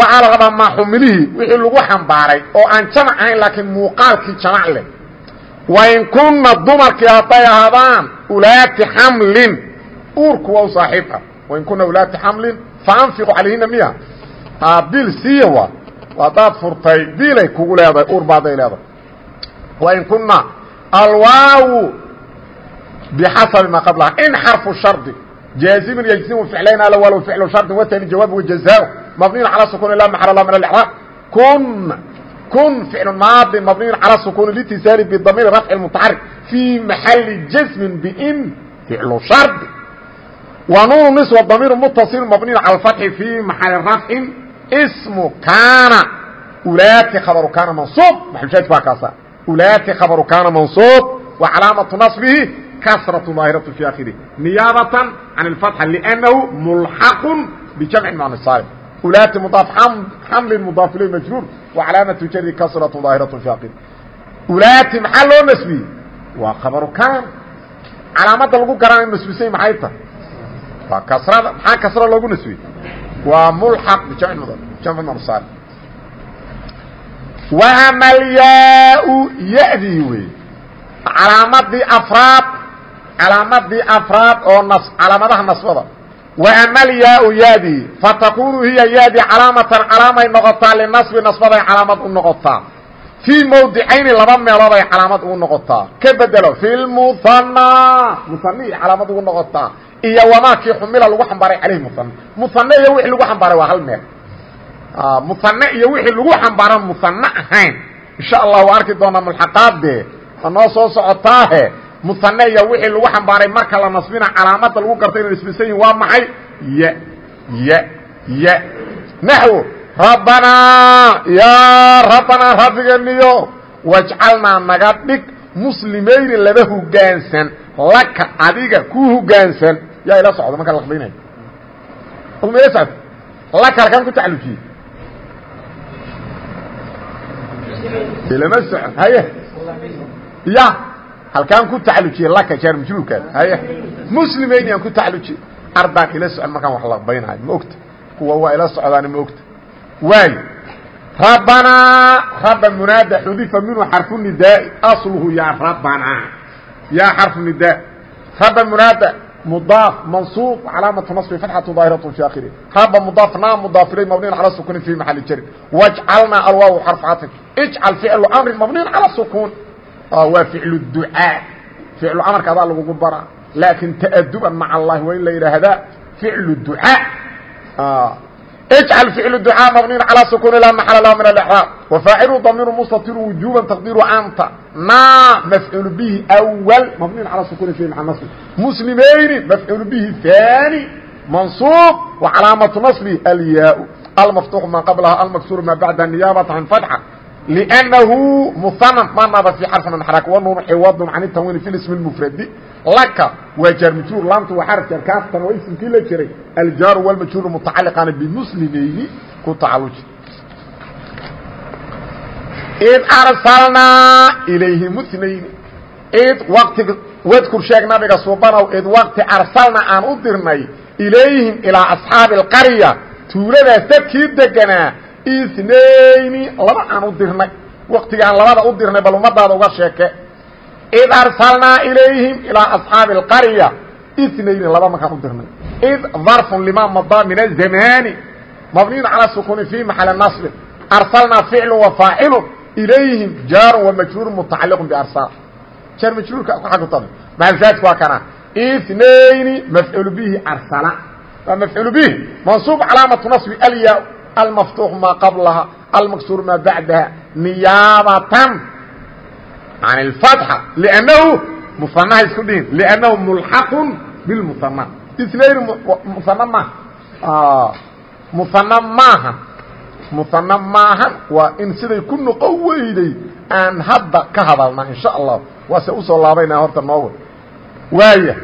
waxaa la rabaa maaxumilihii wixii lagu xambaaray oo aan jamac ahayn laakiin muuqaalkii jamac leh. Wain kunna dumarkii hadday ahaadaan ulaati xamlin. Uurku waa u saaxiib ah. Wain kuna ulaati xamlin faanfiqu calayhina miya. Bil siiya waa haddaad furtay bilay kugu leedahay ur baaday leedahay wain kuna alwaawu bxasabi maa qablaha in xarfu shardi jaazimun yajzimu ficlayna walow ficlu shardi watani jawaab wajazaa mabniyun calaa sukuni laa maxal lah min alcraab kun kun ficlu maadi mabniyun calaa sukuni litisaani bidamiiri rafci mutaxarik fii maxali jasmin bin ficlu shardi wa nuunu niswa damiiru mutaصilu mabniyun cala alfatxi fii maxali rafcin smu kaana. Ulaati khabaru kaana mansuub. Maxushaaj baa kaasa ulaati khabaru kaana mansuub wa calaamatu naصbihi kasratu daahiratu fii akhirih niyaabatan can اlfatxa liannahu mulxaqu bijamci man saalix ulaati mudaaf xamlin mudaaf ilay majruur wa calaamatu jarri kasratu daahiratu fii akhirih ulaati maxaa loo nasbiyey waa khabaru kaana calaamadda lagu garanay nasbisay maxay tahay waa kasrada maxaa kasra loogu nasbiyey waa mulxaq bijamci mudaf jamci man saalix وama lyaa yadii wey calaamadii afraad calaamadii afraad oo calaamadaha nasbada wa ama alyaau yaadii fatakunu hiya yaadi calaamatan calaamay noqotaa linasbi nasbaday calaamad u noqotaa fii mawdicayni laba meelood ay calaamad ugu noqotaa ka bedelo fi lmuhanaa muhani calaamad ugu noqotaa iyo wamaakii xumila lagu xambaaray caleyhi muhane muhane iyo wixii lagu xambaaray waa hal meel muhane iyo wixii lagu xambaaran muhane ahayn. insha allah waa arki doonaa mulxaqaadde ma noo soo socotaahe muane iyo wixii lagu xambaaray marka la nasbina calaamada lagu garta inay nisbisan yihiin waa maxay? Y y y naxwo rabbanaa yaa rabbanaa rabbigeeniyo wajcalnaa naga dhig muslimayni laba hogaansan laka adiga ku hogaansan yaa ila socda markaa laqbaynayo laka halkaan ku tacalujiyey ilama socon haye. Ya halkaan ku tacalujiyey laka jaar majruurkaas haye. Muslimayni aan ku tacalujiyey ardaan ila socon markaan wax laqbaynaayo ma ogta? Kuwa waa ila socdaani ma ogta? Waayo rabbanaa rabba munaada xudifa minhu xarfu nidaai asluhu yaa rabbanaa yaa xarfu nidaa rabba munaada calaamatu naصbi fatxatu daahiratu fi akhiri rabba mudaaf naa mudaaf ilay mabniyan cala sukuni fi maxali jari wajcalnaa alwaaw xarfu caطin ijcal ficlu amrin mabniyan cala sukuun waa ficlu ducaa ficlu amarka adaa lagugu baraa laakin ta'aduban maca allahi waa in la yidhaahdaa ficlu ducaa اجعل فعل دعاء مبني على سكون لا محل له من الإعراب وفاعل ضمير مستتر وجوبا تقدير أنت نا مفعول به أول مبني على سكون في مع نصب مسلمين مفعول به ثاني منصوب وعلامة نصبه الياء المفتوح ما قبلها المكسور ما بعد النيابة عن فتحة لأنه مثنى ما نضى في حرف من حركة والنون حوض عن التنوين في الاسم المفرد لك وجر مجرور لامت وحرف جر كاف تنوين اسم كلا جري الجار والمجرور متعلقان بمسلمين كتعلج إذ أرسلنا إليهم اثنين إذ وقت واذكر شيخ نبي سبحانه إذ وقت أرسلنا أن أدرني إليهم إلى أصحاب القرية تولد سكيد دقنا inayni laba aan u dirnay. Waktigaan labada u dirnay bal ummadaada uga sheeke. Id arsalnaa ilayhim ilaa asxaabi اlqarya inayni laba markaan u dirnay. Id darfun lima madaa min azamaani mabniyun calaa sukuuni fi maxali nasbi arsalnaa ficlu wa faacilu ilayhim jaarun wa majruurun mutacaliqun biarsaal jaar majruurka ku xagutaba maasaajku waa kana. Inayni mafcuulu bihi arsala. Waa mafcuulu bihi mansuub calaamatu nasbi alyaa almaftuuq maa qablaha almaksuur maa bacdaha niyaabatan can اlfatxa lnnahu musanaha isku dhihin lnnahu mulxaqu bilmusana islayni musana maaha musana maahan musana maahan waa in siday ku noqo weyday aan hadda ka hadalnaa in sha allah waase u soo laabaynaa horta noogu waaya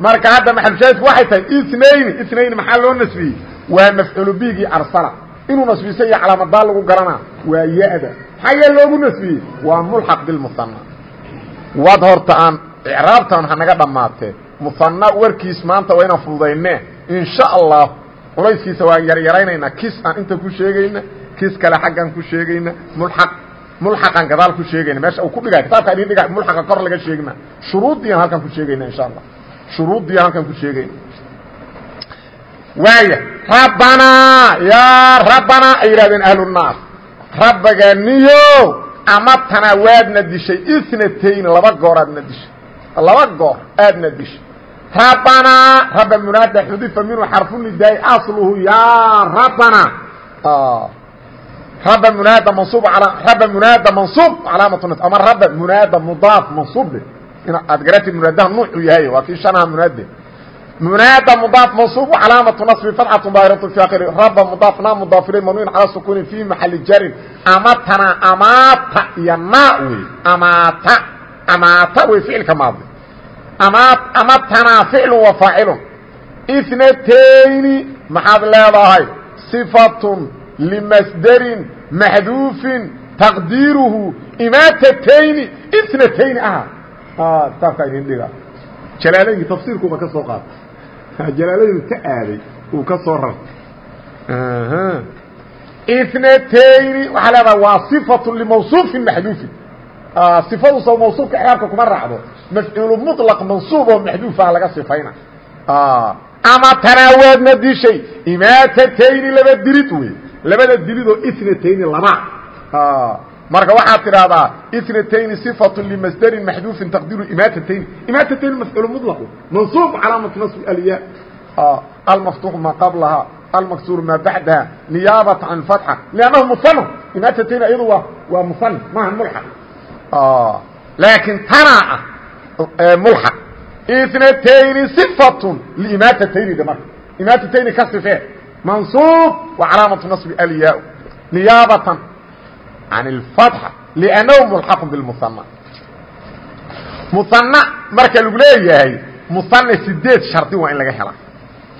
marka hadda maxalushaahidku waxay tahay inayni inayni maxaa loo nasbiyey waa mafcuulu bigii arsala inuu nasbisan yahay calaamadaa lagu garanaa waa ya-da. Maxaa yee loogu nasbiyey? Waa mulxaq bilmuhana wad horta aan icraabtan hanaga dhammaatee muhana warkiis maanta waa inaan fududayne insha allah culayskiisa waan yaryaraynaynaa kis aan inta ku sheegayna kis kale xaggaan ku sheegayna mulaq mulxaqaan gadaal ku sheegayna. Meesha uu ku dhigay kitaabka idin dhiga mulxaqa kor laga sheegma shuruuddiyaan halkaan ku sheegayna insha allah shuruuddiyaan halkaan ku sheegayna waaya rabbanaa yaa rabbanaa ay yidhahdeen ahlunaas rabbaganiyo amatanaa waadna dishay inatayn laba goor aadna dishay laba goor aadna dishay rabbanaa rabba munaada xudifa minhu xarfu nidaai asluhu yaa rabbanaa rabba munaada mansuub rabba munaada mansuub calaamat ama rabba munaada mudaaf mansuub aad garati munaadaha nuuxuu yahay waa kii shanaha munaade munaada mdaaf mansuub calaamatu naصbi fatxatu daahiratu fi akhiri raba mudaaf na mudaafilay mamnuun calaa sukuuni fi maxali jarin. Amatana amaata iyo na wey. Amaata amaata wey ficilka maadi. Amatana ficlu wa faacilun. Itnatayni maxaad leedahay صifatun limasderin maxduufin taqdiiruhu imaatatayni itnatayni aha. Kitaabkaa idin dhiga jalaalaynkii tafsiirkuuba ka soo qaatay jalaalaynu ka aaday uu ka soo rartay itnatayni waxaa leedaha waa صifatu limawصuufin maxduufin صifadu soo mawصuufka xraabka kuma raacdo mafcuulu muطlaq mansuub oo maxduufaha laga sifayna ama tanaawaadna dishay imaatatayni laba dilid wey labada dilidoo itnatayni laba marka waxaad tidhaahdaa itnatayni صifatu limasderin maxduufin taqdiru imaatatayni imaatatayni mafcuul muطlaq mansuub calaamatu nasbi alya almaftuux ma qablaha almaksuur maa bacdaha niyaabata can fatxa lannahu musanaf imaatatayni iyadu waa waa musanaf maaha mulxaq laakiin tanaa ah mulxaq itnatayni صifatun liimaatatayni de marka imaatatayni ka sifee mansuub wa calaamatu nasbi alyaa niyaabatan can اlfatxa liannahu mulxaqu bilmusanna musanna marka lagu leeyahay musanna sideed shardi waa in laga helaa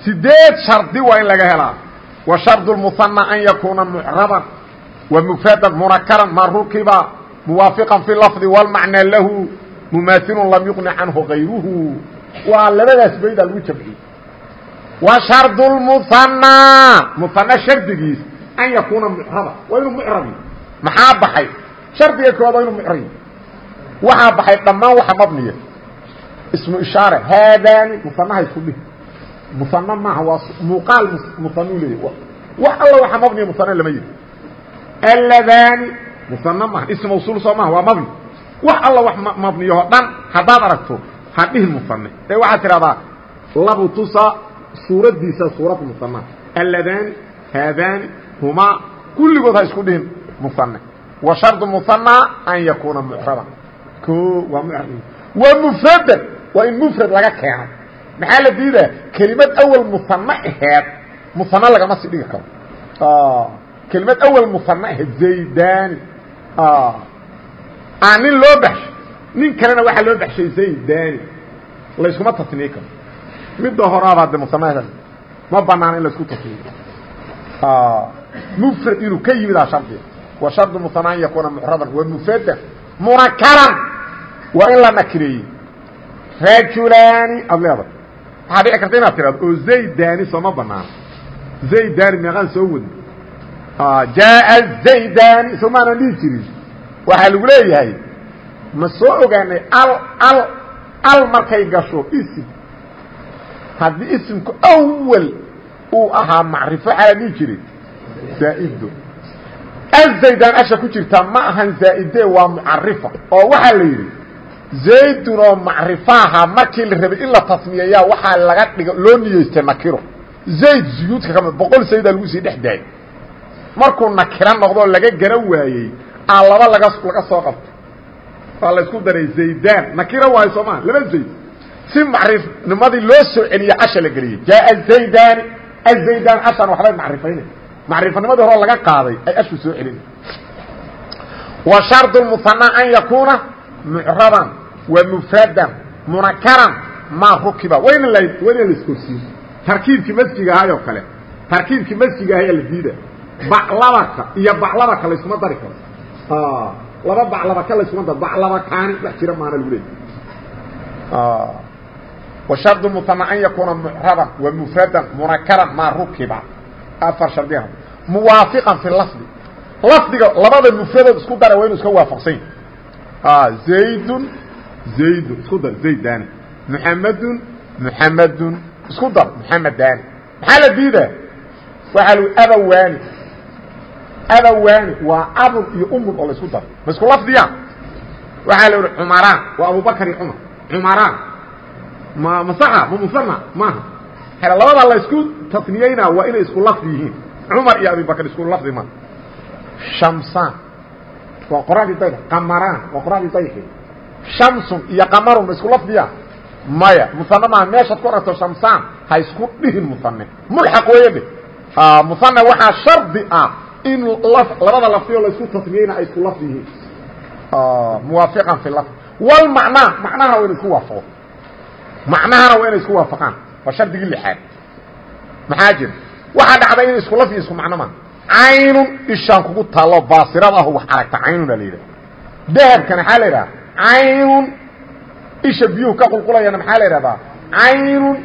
sideed shardi waa in laga helaa wa shardu musanna an yakuuna mucraban wa mufradan munakaran ma rukiba muwaafiqan fi lafdi wاlmacnaa lahu mumaailun lam yuqni canhu gayruhu waa labadaas baydaa lagu jamciyey wa shardu musanaa musanna shardigiis an yakuuna mucraba waa inuu mucrabi maxaa baxay? Shardiga waa inuu mucrabi waxaa baxay dhammaan waxa mabniya ismu ishaare haadaani musanaha isku dhih musana maaha waa muuqaal musanu leeya wax alla waxa mabniya musana lama yidhi aladaani musana maaha. Ism mawsuul soo maaha waa mabni. Wax alla wax mabniyaho dhan haddaad aragto ha dhihin musane ee waxaad tidhahdaa labu tusa suuraddiisa suurad musana aladaani haadaani humaa kulligood ha isku dhihin wa shardu musanaa an yakuuna mucraban o waa waa mufradan waa in mufrad laga keeno maxaa la diidaa? Kelimad awal musano aheed musano lagama sii dhigi karo. Kelimad awal musano aheed zaydani a nin loo baxshay nin kalena waxaa loo baxshay zaydani layskuma tasniye karo. Midda horaabaa de musanaheed ma banaana in la isku tasniyo mufrad inuu ka yimidaa shardiga shardu musana an yakuuna mucraban wa mufradan munakaran waa in la nakireeyey rajulaani aad leedahay waxaa dhici karta inaad tirahdo oo zaydani sooma banaano zaydani meeqaan soo wadin jaaa zaydani soo maanan dhihi jirin. Waxaa lagu leeyahay ma soo ogaanay al al al markay gasho isim. Haddii isimku awal uu ahaa macrifo xala dhihi jiray zaa'ido azaydan asha ku jirtaa ma ahan zaa'ide waa mucarifa oo waxaa la yidhi zaydun oo macrifaaha markii la rabay in la tasmiyeeyaa waxaa laga dhiga loo niyeystay nakiro. Zayd zuyuudka ka mid boqol saydaa lagu sii dhex daayay. Markuu nakiro noqdoo laga garan waayey aa laba laga laga soo qabtay waa la isku daray zaydaan. Nakiro waayo soo maa laba zayd. Si macrifnimadii loo soo celiye casha la geliyey. Jaaa zaydani azaydaan cashan waxbay macrifaynay macrifanimadii hore laga qaaday ay ashu soo celina wa shardu musanaa an yakuuna mucraban wa mufradan munakaran maa rukiba. Wayna wayna la iskorsiin tarkiibkii masjiga ahay oo kale tarkiibkii masjiga ahay la diida baclabaka iyo baclabaka layskuma dari karo. Laba baclabaka layskuma dar baclabakaani wax jira maana lagu leeyay wa shardu musanaa an yakuuna mucraban wa mufradan munakaran maa rukiba. Afar shardiga muwaafiqan fi lafdi. Lafdiga labada mufradood isku dara waa inu iska waafaqsan yahi zaydun zaydun isku dar zaydani muxamedun muxamedun isku dar muxamedani maxaa la diidaa? Waxaa lu abawani abawani waa abun iyo umun oo la isku daro ma isku lafdiya waxaa la ihi cumaraan. Waa abubakar iyo cumar. Cumaraan. Ma masaxa ma musana maaha. Labada la isku tasniyeyna waa inay isku lafdi yihiin cumar iyo abibakr isku lafdi ma. Shamsaan waa qoraxdii dayx qamaraan. Waa qoraxdii dayxi shamsun iyo qamarun ma isku lafdiya maya. Musane maaha meeshaad ku aragto shamsaan ha isku dhihin musane mulxaq weeye dhe musane waxaa shardi ah in labada lafdiyo la isku tasniyeyna ay isku lafdi yihiin. Muwaafiqan fi lafd walmacnaa macnaha waa ina isku waafaqo. Macnahana waa inay isku waafaqaan. Waa shardigii lixaad. Maxaa jira waxaa dhacday inay isku lafdi isku macno maa caynun ishaan kugu taallo baasirada ahu wax aragta caynuna la yidhaha dahabkana maxaa la yidhaha caynun isha biyuhu ka qulqulayana maxaa la yidhahdaa caynun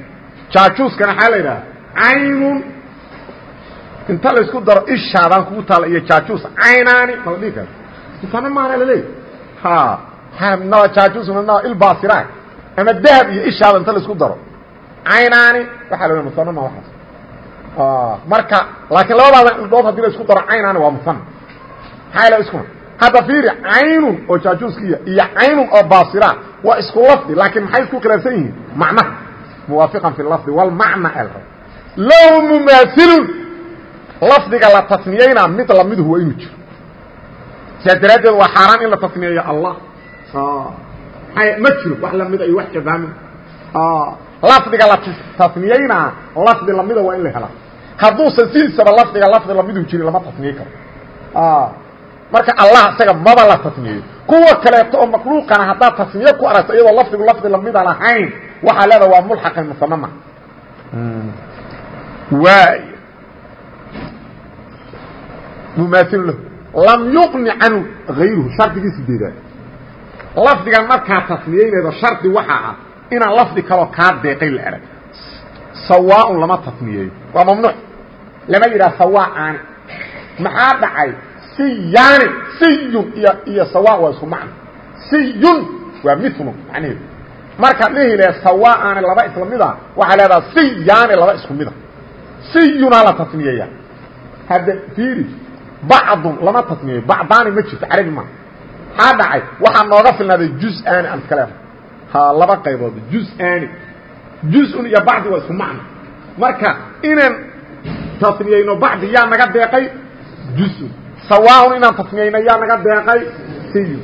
jaajuuskana maxaa la yidhaha caynun inta la isku daro ishaadaan kugu taalla iyo jaajuus caynaani ma la dhihi karo musane maana laleey ha naba jaajuus naba ilbaasira ama dahab iyo ishaada inta la isku daro. Caynaani waxaa la musane ma waxaas marka laakiin labadaada indhood haddii la isku daro caynaani waa musane maxaa la iskuna? Hadda fiiri caynun oo jaajuuskiya iyo caynun oo baasira waa isku lafdi laakiin maxay isku khilaafsan yihiin? Macnaha muwaafiqan fi lafdi walmacna el low mumaasilun lafdiga la tasniyeyna mid lamiduhu waa inuu jiro. Sidaas daraaddeed waa xaaraan in la tasniyeeyo allah. Ma jiro wax lamida iyo wax jazaamin lafdiga la tasniyeynaa lafdi lamida waa in la helaa hadduusan sidiisaba lafdiga lafdi lamidu jirin lama tasniyey karo. Marka allah isaga maba la tasniyeeyo kuwa kaleeto oo makhluuqana haddaad tasniye ku aragto iyadoo lafdigu lafdi lamida lahayn waxaa leeda waa mulxaqan musanama waay mumaail lahu. Lam yuqni canhu hayruhu shardigii sideedaad lafdigan markaa tasniyeynaydo shardi waxaa ah inaan lafdi kaloo kaa deeqay la arag sawaaun lama tasniyeeyo waa mamnuuc. Lama yidhaha sawaaani maxaa dhacay? Siyaani siyun iyo iyo sawa waa isku macno. Siyun waa milu macnaheedu markaad dhihi lahe sawaaani laba isla mida waxaa leedaha siyaani laba isku mida siyunaa la tasniyeeya hadda fiiri bacdun lama tasniyeeyo bacdaani ma jirto carabi maa maxaa dhacay? Waxaa nooga filnaaday juz-aani aan iska leedahay. Ha laba qaybood. Juz-aani juz-un iyo bacdi waa isku macno. Marka inaan tasniyeyno bacdi yaa naga deeqay juz-un sawaaun inaan tasniyeyno yaa naga deeqay siyu.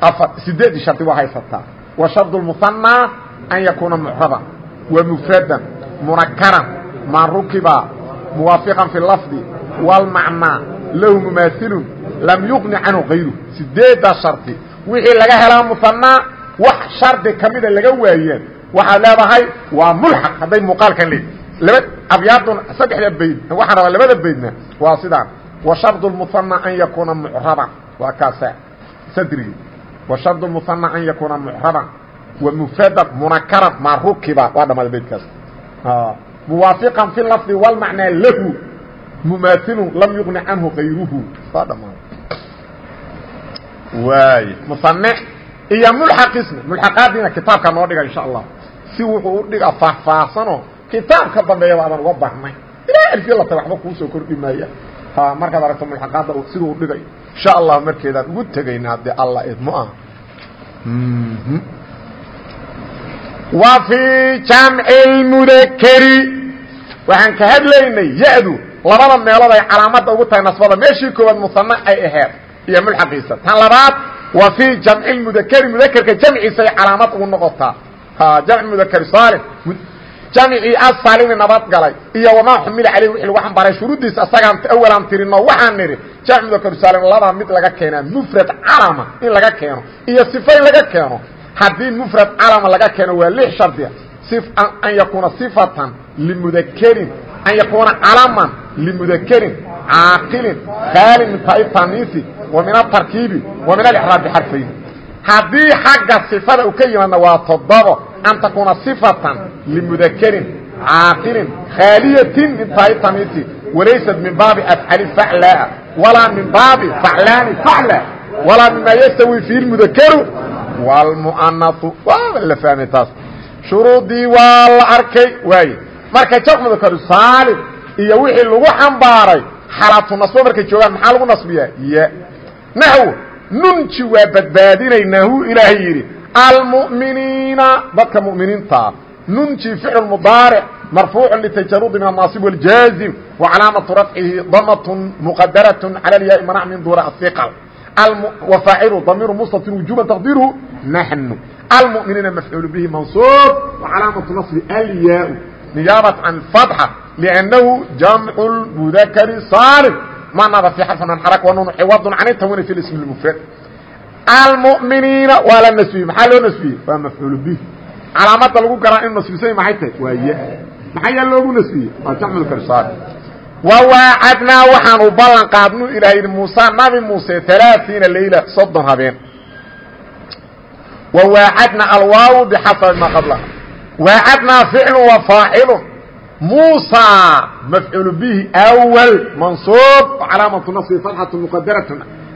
Afar sideedii shardi waa haysataa wa shardu lmuhanaa an yakuuna mucraban. Wa mufradan munakaran maa rukiba muwaafiqan fi lafdi wاlmacnaa lahu mumaailun lam yuqni canhu kayru sideeddaa shardi wixii laga helaa muhanaa wax shardi kamida laga waayeen waxaad leedahay waa mulxaq. Hadday muuqaalkan leeyihi laba abyaadun saddexda bayd. Waxaan rabaa labada baydna waa sidaan. Wa shardu lmuhanaa an yakuuna mucraban waa kaasa. Sadrigi wa shardu lmuhanaa an yakuuna mucraban wa mufradan munakaran maa rukiba waa dhamaada baydkaas. Muwaafiqan fi lafdi wاlmacnaa lahu. Mumaailun lam yuqni canhu kayruhu waa dhamaa waay. Musane iyo mulxaqisna mulxaqaadiina kitaabka noo dhiga insha allah si wuxuu u dhiga faahfaahsanoo kitaabka dambeeyaba adan uga bahnay ilaa alfiya la taga waxba kuusoo kordhi maaya. Markaad aragto mulxaqaadda siduu u dhigay insha allah markeedaan ugu tegayna haddii alla idmo ah. Wa fii jamci lmudakeri waxaan ka hadlaynay ya-du labada meelood ay calaamadda ugu tahay nasbada. Meeshii koowaad musane ay aheed iyo mulxaqiisa. Tan labaad wa fii jamci mudakeri mudakerka jamciisa ay calaamad ugu noqotaa jamci mudakeri saalim jamcii asalimi nabadgalay iyo wamaa xumila caleyh wixii lagu xambaaray shuruuddiisa asagaan awalaan tirino waxaan nidhi jamci mudakeri saalim labaa mid laga keenaa. Mufrad calama in laga keeno. Iyo sifa in laga keeno. Haddii mufrad calama laga keeno waa lix shardia an yakuuna sifatan limudakerin an yakuuna calaman limudakerin caaqilin khaalin min taai taniisi wa min atarkiibi wa min alixraab bixarfayn haddii xagga sifada u ka yimaadna waa toddobo an takuuna sifatan limudakerin caaqilin khaaliyatin min taai taniisi walaysat min baabi afcali faclaa walaa min baabi faclaani facla walaa mima yastawi fiihi lmudakaru wlmu'anasu waaba la fahmay taas. Shuruudii waa la arkay waaye. Marka jamc mudakaru saalim iyo wixii lagu xambaaray xalatu nasbo markay joogaan maxaa lagu nasbiyaa? Ya. Naxw nunji waa badbaadinaynaa hu ilaahay yidhi almu'miniina dadka mu'miniintaa nunji ficl mudaaric marfuuc litajarudi min الnaasib wاljaazim وcalaamaةu rafcihi damt mqadaraة calى اlyaai manac min duura ahiqal wafaacilu damiru mustatir wujuban taqdiruhu naxnu almu'miniina mafcuul bihi mansuub وcalaamaةu naصbi alyaa niyaabaة can اfatxa لأnnahu jamcu mudakri saalim manada fi xarfan xaraka wanun ciwadun can tawini fi ism اmufrad almu'miniina waa la nasbiyey maxaa loo nasbiyey waa mafcuul bihi calaamada lagu garaa inu nasbisay maxay tahay waa y maxaa yaa loogu nasbiyey waa jamcu karsaar wawaacadnaa waxaanu ballan qaadnu ilaah yidhi muuse nabi muuse alaaثiina layla soddon habeen wawaacadna alwaaw bixasabi maa qablaha waacadnaa ficlu wa faacilu muusa mafcuul bihi awal mansuub calaamatu nasbi fatxatu muqadarat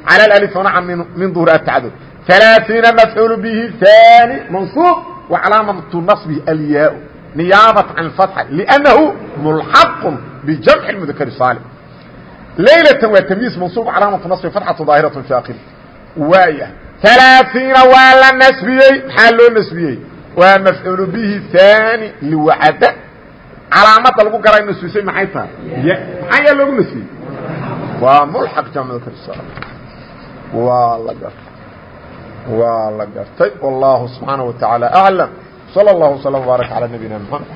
calى alif wanaca min duhur atacadud alaaثiina mafcuul bihi haani mansuub wa calaamatu nasbi alyaa نيaaبة عن الفتح لأنه ملحق بجمع المذkر الصالم ليلة waa تميiز منصوب cلاaمة نصب فتحة ظاaهرة في akhر waay ثaلاثيiنa waa la نسبiyey مaxaa loo نسبiyey waa مفعuل bه ثاني لوعd calaamada lagu garay نسبisay maxay tahay maxaa yaa loogu نسبiyey waa ملحق جمع مذkر الصالم waa la gartay waa la gartay والله سبحaaنه وتaعالى أعلم صلى الله وسلم وبارك على نبينا محمد